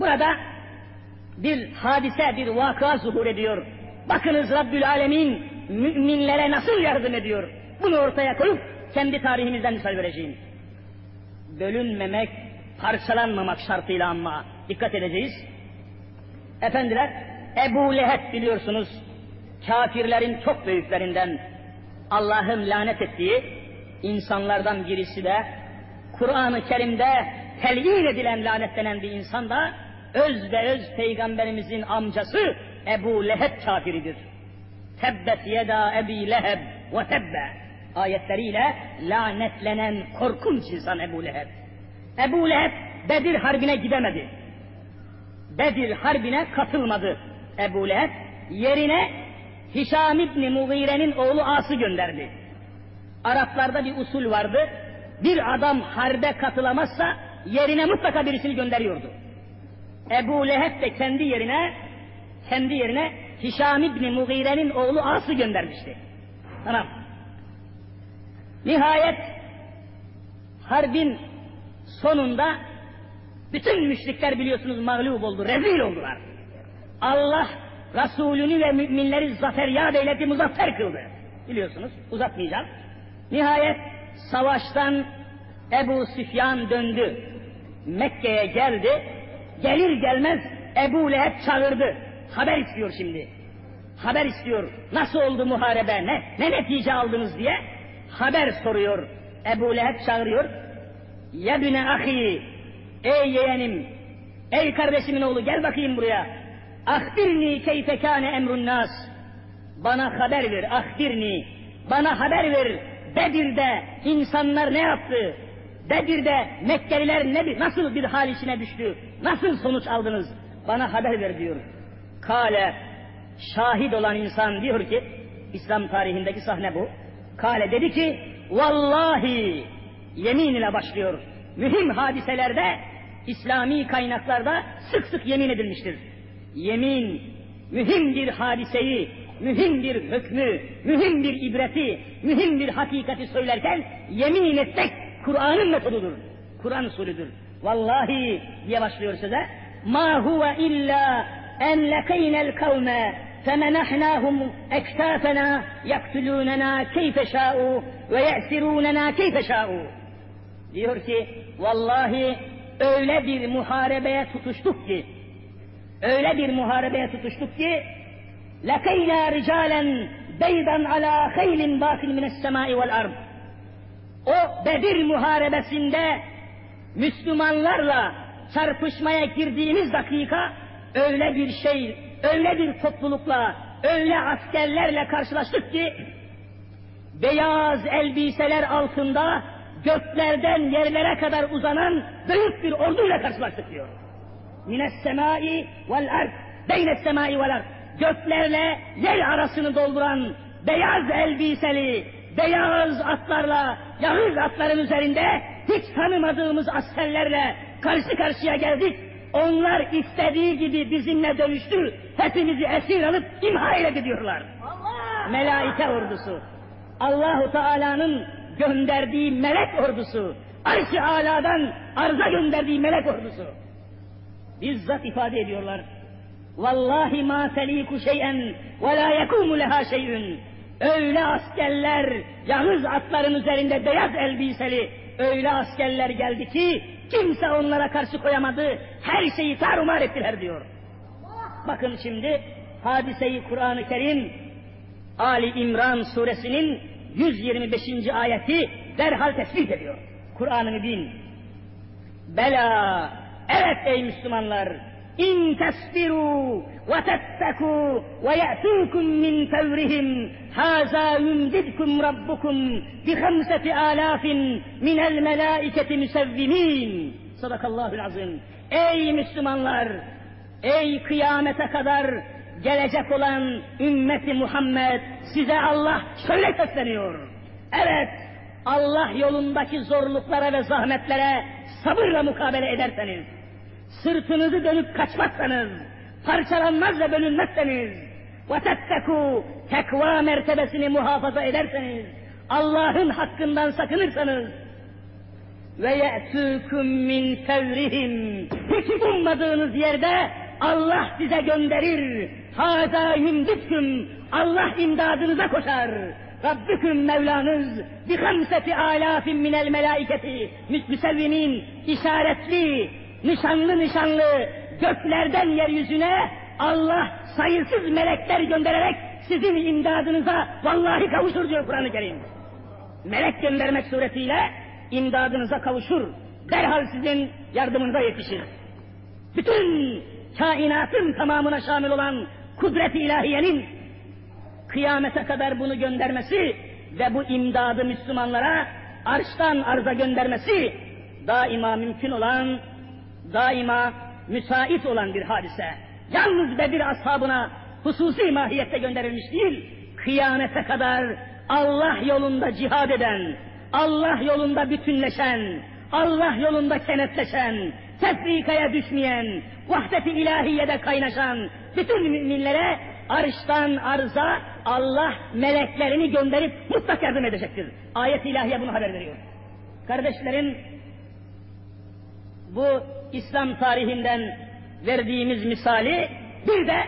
Burada bir hadise, bir vaka zuhur ediyor. Bakınız Rabbül Alemin müminlere nasıl yardım ediyor. Bunu ortaya koyup kendi tarihimizden misal vereceğim. Bölünmemek, parçalanmamak şartıyla ama dikkat edeceğiz. Efendiler, Ebu Leheb biliyorsunuz, kafirlerin çok büyüklerinden Allah'ın lanet ettiği insanlardan birisi de Kur'an-ı Kerim'de telyin edilen lanetlenen bir insan da öz ve öz peygamberimizin amcası Ebu Leheb kafiridir. Tebbet yeda Ebi Leheb ve tebbe ayetleriyle lanetlenen korkunç insan Ebu Leheb. Ebu Leheb Bedir Harbi'ne gidemedi. Bedir Harbi'ne katılmadı Ebu Leheb. Yerine Hişam İbni Mughire'nin oğlu As'ı gönderdi. Araplarda bir usul vardı. Bir adam harbe katılamazsa yerine mutlaka birisini gönderiyordu. Ebu Leheb de kendi yerine kendi yerine Hişam İbni Mughire'nin oğlu As'ı göndermişti. Tamam. Nihayet harbin sonunda bütün müşrikler biliyorsunuz mağlup oldu, rezil oldular. Allah Resulünü ve müminleri zafer yad eyledi, muzaffer kıldı. Biliyorsunuz, uzatmayacağım. Nihayet savaştan Ebu Süfyan döndü. Mekke'ye geldi. Gelir gelmez Ebu Leheb çağırdı. Haber istiyor şimdi. Haber istiyor. Nasıl oldu muharebe? Ne, ne netice aldınız diye haber soruyor. Ebu Leheb çağırıyor. Yebine ahi, ey yeğenim, ey kardeşimin oğlu gel bakayım buraya. Ahbirni keyfe kâne emrun nas. Bana haber ver, ahbirni. Bana haber ver. Bedir'de insanlar ne yaptı? Bedir'de Mekkeliler ne, nasıl bir hal içine düştü? Nasıl sonuç aldınız? Bana haber ver diyor. Kale, şahit olan insan diyor ki, İslam tarihindeki sahne bu. Kale dedi ki, vallahi yemin ile başlıyor. Mühim hadiselerde, İslami kaynaklarda sık sık yemin edilmiştir. Yemin, mühim bir hadiseyi, mühim bir hükmü, mühim bir ibreti, mühim bir hakikati söylerken yemin etmek Kur'an'ın metodudur. Kur'an usulüdür. Vallahi diye başlıyor söze. Ma huve illa en lekeynel kavme فَمَنَحْنَاهُمْ اَكْتَافَنَا يَقْتُلُونَنَا كَيْفَ شَاءُوا وَيَأْسِرُونَنَا كَيْفَ شَاءُوا Diyor ki, vallahi öyle bir muharebeye tutuştuk ki, öyle bir muharebeye tutuştuk ki, لَقَيْنَا رِجَالًا بَيْدًا عَلَى خَيْلٍ بَاقٍ مِنَ السَّمَاءِ وَالْأَرْضِ O Bedir muharebesinde Müslümanlarla çarpışmaya girdiğimiz dakika öyle bir şey, öyle bir toplulukla, öyle askerlerle karşılaştık ki beyaz elbiseler altında göklerden yerlere kadar uzanan büyük bir orduyla karşılaştık diyor. Mines semai vel ard, beynes semai vel ard. Göklerle yer arasını dolduran beyaz elbiseli, beyaz atlarla, yağız atların üzerinde hiç tanımadığımız askerlerle karşı karşıya geldik. Onlar istediği gibi bizimle dönüştü. Hepimizi esir alıp imha ile gidiyorlar. Allah! Melaike ordusu. Allahu Teala'nın gönderdiği melek ordusu. Arş-ı Ala'dan arza gönderdiği melek ordusu. Bizzat ifade ediyorlar. Vallahi ma teliku şeyen ve la yekumu leha şeyün. Öyle askerler, yalnız atların üzerinde beyaz elbiseli, öyle askerler geldi ki kimse onlara karşı koyamadı. Her şeyi tarumar ettiler diyor. Bakın şimdi hadiseyi Kur'an-ı Kerim Ali İmran suresinin 125. ayeti derhal tespit ediyor. Kur'an-ı. Bela, evet ey Müslümanlar, in tesbiru ve tetteku ve ye'tukum min fevrihim haza yumdidkum rabbukum bi khamsati alafin minel melaiketi müsevvimin. Sadakallahul azim. Ey Müslümanlar, ey kıyamete kadar gelecek olan ümmeti Muhammed size Allah şöyle sesleniyor. Evet, Allah yolundaki zorluklara ve zahmetlere sabırla mukabele ederseniz, sırtınızı dönüp kaçmazsanız, parçalanmaz ve bölünmezseniz, وَتَتَّكُوا tekva mertebesini muhafaza ederseniz, Allah'ın hakkından sakınırsanız, ve ye'tûküm min fevrihim. Hiç ummadığınız yerde Allah size gönderir. Hâzâ yumdükküm. Allah imdadınıza koşar. Rabbüküm Mevlanız bi hamseti alafin minel melaiketi müsevvimin işaretli, nişanlı nişanlı göklerden yeryüzüne Allah sayısız melekler göndererek sizin imdadınıza vallahi kavuşur diyor Kur'an-ı Kerim. Melek göndermek suretiyle imdadınıza kavuşur. Derhal sizin yardımınıza yetişir. Bütün kainatın tamamına şamil olan kudret-i ilahiyenin kıyamete kadar bunu göndermesi ve bu imdadı Müslümanlara arştan arza göndermesi daima mümkün olan, daima müsait olan bir hadise. Yalnız Bedir ashabına hususi mahiyette gönderilmiş değil, kıyamete kadar Allah yolunda cihad eden, Allah yolunda bütünleşen, Allah yolunda kenetleşen, tefrikaya düşmeyen, vahdet-i ilahiyede kaynaşan bütün müminlere arştan arza Allah meleklerini gönderip mutlak yardım edecektir. Ayet-i ilahiye bunu haber veriyor. Kardeşlerim, bu İslam tarihinden verdiğimiz misali bir de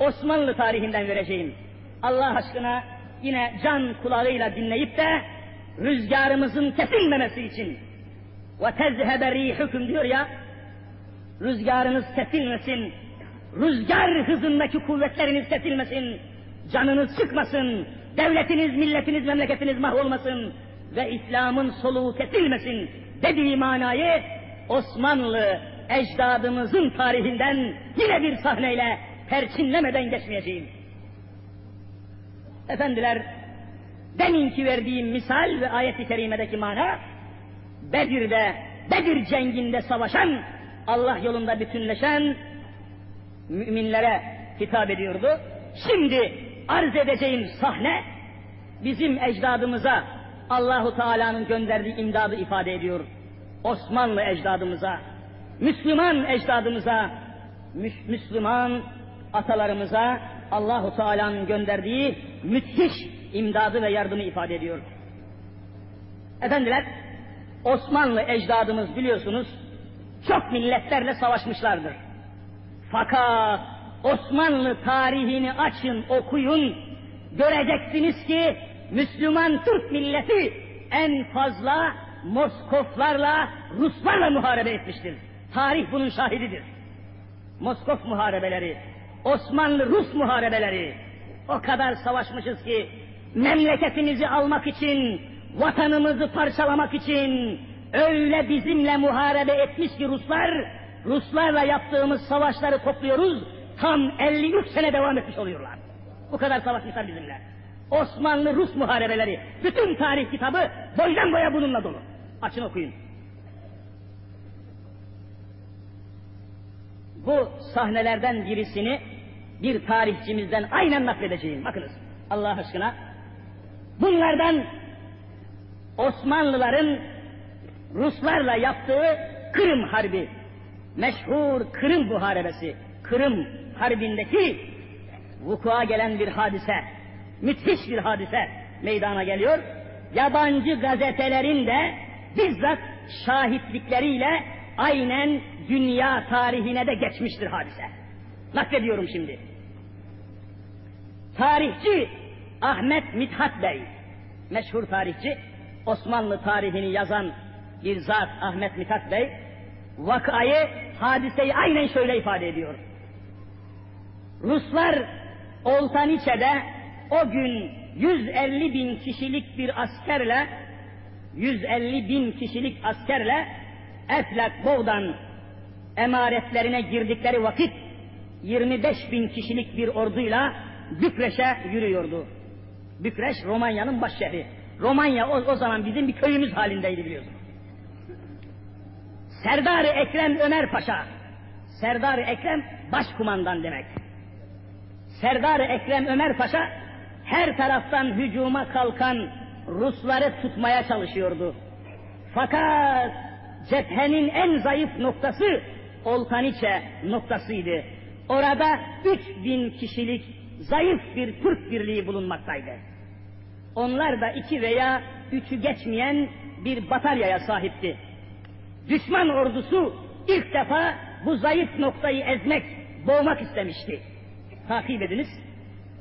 Osmanlı tarihinden vereceğim. Allah aşkına yine can kulağıyla dinleyip de rüzgarımızın kesilmemesi için ve tezhebe rihukum diyor ya rüzgarınız kesilmesin rüzgar hızındaki kuvvetleriniz kesilmesin canınız çıkmasın devletiniz milletiniz memleketiniz mahvolmasın ve İslam'ın soluğu kesilmesin dediği manayı Osmanlı ecdadımızın tarihinden yine bir sahneyle perçinlemeden geçmeyeceğim. Efendiler, deminki verdiğim misal ve ayet-i kerimedeki mana, Bedir'de, Bedir cenginde savaşan, Allah yolunda bütünleşen müminlere hitap ediyordu. Şimdi arz edeceğim sahne, bizim ecdadımıza Allahu Teala'nın gönderdiği imdadı ifade ediyor. Osmanlı ecdadımıza, Müslüman ecdadımıza, Müslüman atalarımıza Allahu Teala'nın gönderdiği müthiş imdadı ve yardımı ifade ediyor. Efendiler, Osmanlı ecdadımız biliyorsunuz çok milletlerle savaşmışlardır. Fakat Osmanlı tarihini açın, okuyun, göreceksiniz ki Müslüman Türk milleti en fazla Moskoflarla, Ruslarla muharebe etmiştir. Tarih bunun şahididir. Moskov muharebeleri, Osmanlı-Rus muharebeleri, o kadar savaşmışız ki memleketimizi almak için, vatanımızı parçalamak için öyle bizimle muharebe etmiş ki Ruslar, Ruslarla yaptığımız savaşları topluyoruz, tam 53 sene devam etmiş oluyorlar. Bu kadar savaşmışlar bizimle. Osmanlı-Rus muharebeleri, bütün tarih kitabı boydan boya bununla dolu. Açın okuyun. Bu sahnelerden birisini bir tarihçimizden aynen nakledeceğim. Bakınız Allah aşkına. Bunlardan Osmanlıların Ruslarla yaptığı Kırım Harbi, meşhur Kırım Muharebesi, Kırım Harbi'ndeki vukua gelen bir hadise, müthiş bir hadise meydana geliyor. Yabancı gazetelerin de bizzat şahitlikleriyle aynen dünya tarihine de geçmiştir hadise. Naklediyorum şimdi. Tarihçi Ahmet Mithat Bey, meşhur tarihçi, Osmanlı tarihini yazan bir zat Ahmet Mithat Bey, vakayı, hadiseyi aynen şöyle ifade ediyor. Ruslar Oltaniçe'de o gün 150 bin kişilik bir askerle 150 bin kişilik askerle Eflak Boğdan emaretlerine girdikleri vakit 25 bin kişilik bir orduyla Bükreş'e yürüyordu. Bükreş Romanya'nın baş şehri. Romanya o, o zaman bizim bir köyümüz halindeydi biliyorsunuz. Serdar Ekrem Ömer Paşa. Serdar Ekrem başkumandan demek. Serdar Ekrem Ömer Paşa her taraftan hücuma kalkan Rusları tutmaya çalışıyordu. Fakat cephenin en zayıf noktası Oltaniçe noktasıydı. Orada 3000 kişilik zayıf bir Türk birliği bulunmaktaydı. Onlar da iki veya üçü geçmeyen bir bataryaya sahipti. Düşman ordusu ilk defa bu zayıf noktayı ezmek, boğmak istemişti. Takip ediniz.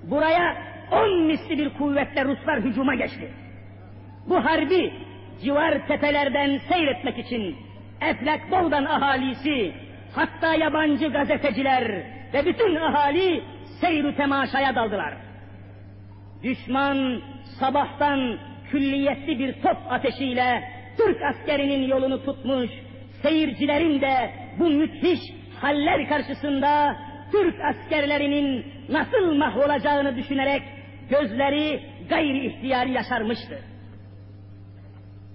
Buraya on misli bir kuvvetle Ruslar hücuma geçti. Bu harbi civar tepelerden seyretmek için Eflak Boldan ahalisi, hatta yabancı gazeteciler ve bütün ahali seyru temaşaya daldılar. Düşman sabahtan külliyetli bir top ateşiyle Türk askerinin yolunu tutmuş, seyircilerin de bu müthiş haller karşısında Türk askerlerinin nasıl mahvolacağını düşünerek gözleri gayri ihtiyari yaşarmıştı.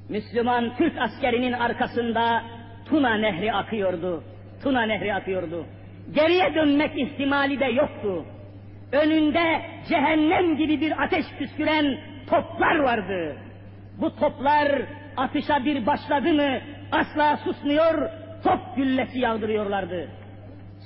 Müslüman Türk askerinin arkasında Tuna Nehri akıyordu. Tuna Nehri akıyordu. Geriye dönmek ihtimali de yoktu. Önünde cehennem gibi bir ateş püsküren toplar vardı. Bu toplar atışa bir başladı mı asla susmuyor, top güllesi yağdırıyorlardı.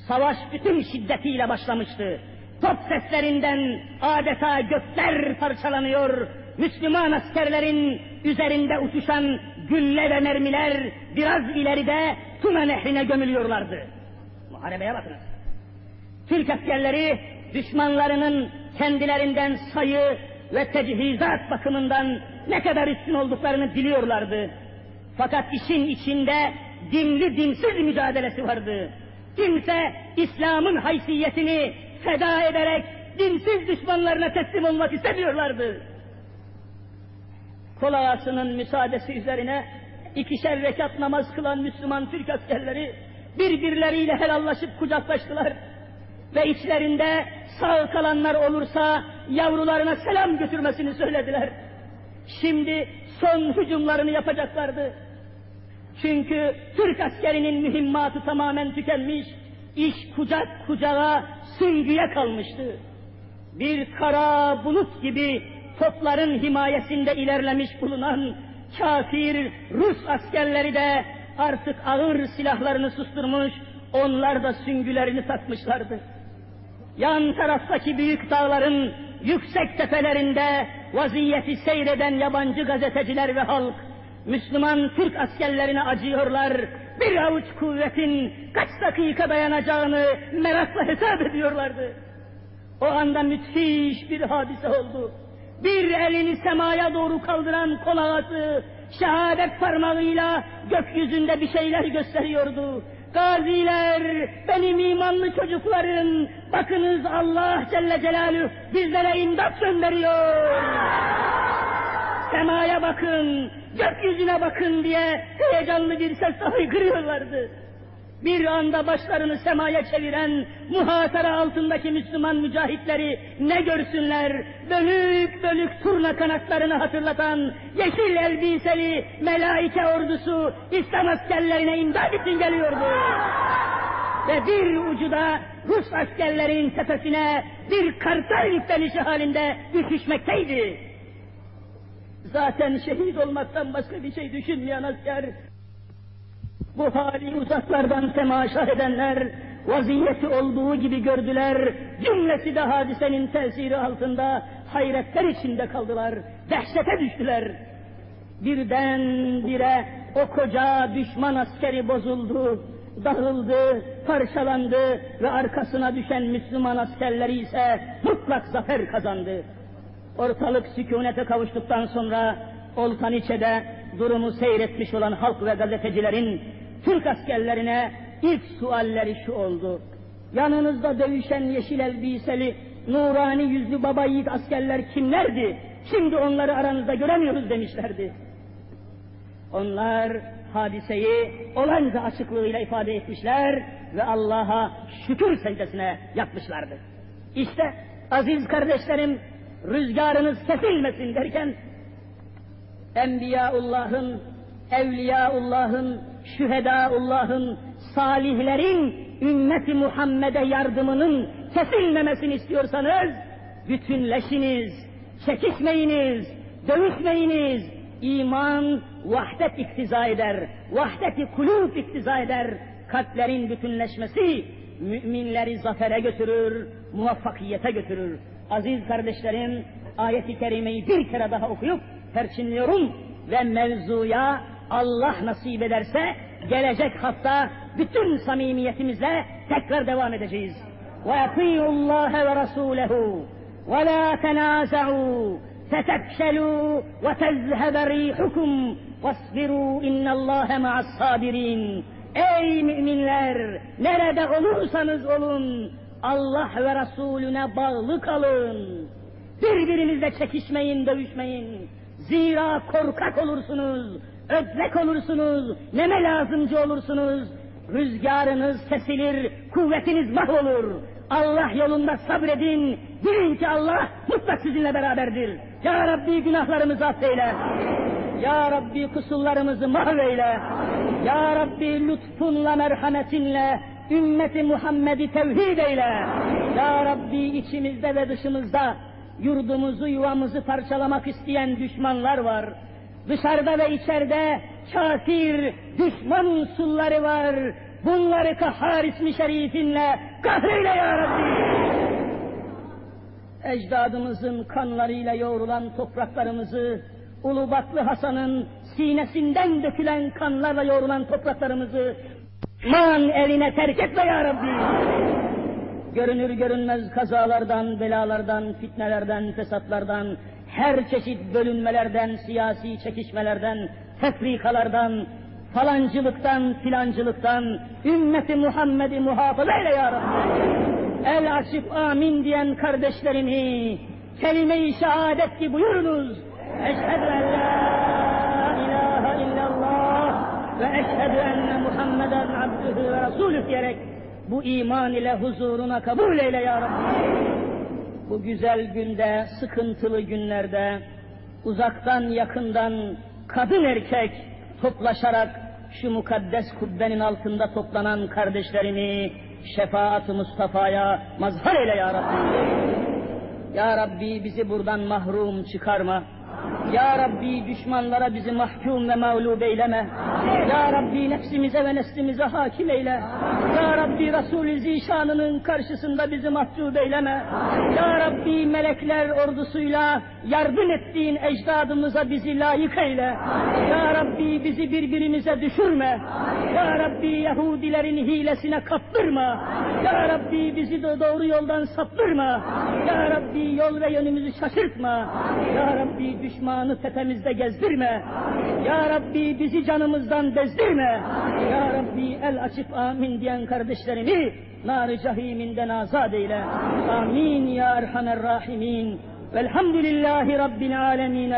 Savaş bütün şiddetiyle başlamıştı. Top seslerinden adeta gökler parçalanıyor, Müslüman askerlerin üzerinde uçuşan gülle ve mermiler biraz ileride Tuna nehrine gömülüyorlardı. Muharebeye bakınız. Türk askerleri düşmanlarının kendilerinden sayı ve tecihizat bakımından ne kadar üstün olduklarını biliyorlardı. Fakat işin içinde dinli dinsiz mücadelesi vardı. Kimse İslam'ın haysiyetini feda ederek dinsiz düşmanlarına teslim olmak istemiyorlardı. Kol ağasının müsaadesi üzerine ikişer rekat namaz kılan Müslüman Türk askerleri birbirleriyle helallaşıp kucaklaştılar. Ve içlerinde sağ kalanlar olursa yavrularına selam götürmesini söylediler. Şimdi son hücumlarını yapacaklardı. Çünkü Türk askerinin mühimmatı tamamen tükenmiş, iş kucak kucağa, süngüye kalmıştı. Bir kara bulut gibi topların himayesinde ilerlemiş bulunan kafir Rus askerleri de artık ağır silahlarını susturmuş, onlar da süngülerini takmışlardı. Yan taraftaki büyük dağların yüksek tepelerinde vaziyeti seyreden yabancı gazeteciler ve halk Müslüman Türk askerlerine acıyorlar. Bir avuç kuvvetin kaç dakika dayanacağını merakla hesap ediyorlardı. O anda müthiş bir hadise oldu. Bir elini semaya doğru kaldıran kol ağası şehadet parmağıyla gökyüzünde bir şeyler gösteriyordu. Gaziler, benim imanlı çocuklarım, bakınız Allah Celle Celaluhu bizlere imdat gönderiyor. Semaya bakın, gökyüzüne bakın diye heyecanlı bir sesle haykırıyorlardı. Bir anda başlarını semaya çeviren muhatara altındaki Müslüman mücahitleri ne görsünler? Bölük bölük turna kanatlarını hatırlatan yeşil elbiseli melaike ordusu İslam askerlerine imdad için geliyordu. Ve bir ucuda Rus askerlerin tepesine bir kartal yüklenişi halinde düşüşmekteydi. Zaten şehit olmaktan başka bir şey düşünmeyen asker bu hali uzaklardan temaşa edenler, vaziyeti olduğu gibi gördüler, cümlesi de hadisenin tesiri altında hayretler içinde kaldılar, dehşete düştüler. Birden bire o koca düşman askeri bozuldu, dağıldı, parçalandı ve arkasına düşen Müslüman askerleri ise mutlak zafer kazandı. Ortalık sükunete kavuştuktan sonra Oltaniçe'de durumu seyretmiş olan halk ve gazetecilerin Türk askerlerine ilk sualleri şu oldu. Yanınızda dövüşen yeşil elbiseli, nurani yüzlü baba yiğit askerler kimlerdi? Şimdi onları aranızda göremiyoruz demişlerdi. Onlar hadiseyi olanca açıklığıyla ifade etmişler ve Allah'a şükür secdesine yapmışlardı. İşte aziz kardeşlerim rüzgarınız kesilmesin derken Enbiyaullah'ın, Evliyaullah'ın, Şühedaullah'ın, salihlerin ümmeti Muhammed'e yardımının kesilmemesini istiyorsanız bütünleşiniz, çekişmeyiniz, dövüşmeyiniz. İman vahdet iktiza eder, vahdeti kulüp iktiza eder. Kalplerin bütünleşmesi müminleri zafere götürür, muvaffakiyete götürür. Aziz kardeşlerim, ayeti kerimeyi bir kere daha okuyup perçinliyorum ve mevzuya Allah nasip ederse gelecek hafta bütün samimiyetimizle tekrar devam edeceğiz. وَاَطِيعُوا اللّٰهَ وَرَسُولَهُ وَلَا تَنَازَعُوا فَتَفْشَلُوا وَتَذْهَبَ رِيحُكُمْ وَاصْبِرُوا اِنَّ اللّٰهَ مَعَ الصَّابِرِينَ Ey müminler! Nerede olursanız olun, Allah ve Resulüne bağlı kalın. Birbirinizle çekişmeyin, dövüşmeyin. Zira korkak olursunuz, ödlek olursunuz, neme lazımcı olursunuz. Rüzgarınız kesilir, kuvvetiniz mahvolur. Allah yolunda sabredin, bilin ki Allah mutlak sizinle beraberdir. Ya Rabbi günahlarımızı affeyle. Ya Rabbi kusurlarımızı mahveyle. Ya Rabbi lütfunla, merhametinle ümmeti Muhammed'i tevhid eyle. Ya Rabbi içimizde ve dışımızda yurdumuzu, yuvamızı parçalamak isteyen düşmanlar var. Dışarıda ve içeride kafir, düşman unsurları var. Bunları kahhar ismi şerifinle kahreyle ya Rabbi. Ecdadımızın kanlarıyla yoğrulan topraklarımızı, Ulubatlı Hasan'ın sinesinden dökülen kanlarla yoğrulan topraklarımızı man eline terk etme ya Rabbi. Görünür görünmez kazalardan, belalardan, fitnelerden, fesatlardan, her çeşit bölünmelerden, siyasi çekişmelerden, tefrikalardan, falancılıktan, filancılıktan, ümmeti Muhammed'i muhafaza eyle ya Rabbi. El açıp amin diyen kardeşlerimi, kelime-i şehadet ki buyurunuz. Eşhedü en la ilahe illallah ve eşhedü enne Muhammeden abdühü ve resulü diyerek bu iman ile huzuruna kabul eyle ya Rabbi. Bu güzel günde, sıkıntılı günlerde, uzaktan yakından kadın erkek toplaşarak şu mukaddes kubbenin altında toplanan kardeşlerimi şefaat-ı Mustafa'ya mazhar eyle ya Rabbi. Ya Rabbi bizi buradan mahrum çıkarma. Ya Rabbi düşmanlara bizi mahkum ve mağlup eyleme. Ya Rabbi nefsimize ve neslimize hakim eyle. Ya Rabbi Resul-i Zişanının karşısında bizi mahcup eyleme. Ya Rabbi melekler ordusuyla yardım ettiğin ecdadımıza bizi layık eyle. Ya Rabbi bizi birbirimize düşürme. Ya Rabbi Yahudilerin hilesine kaptırma. Ya Rabbi bizi de doğru yoldan saptırma. Ya Rabbi yol ve yönümüzü şaşırtma. Ya Rabbi düşmanı tepemizde gezdirme. Ya Rabbi bizi canımızdan bezdirme. Ya Rabbi el açıp amin diyen kardeşlerimi nar-ı cahiminden azad eyle. Amin ya Erhamer Rahimin. Velhamdülillahi Rabbil alemin.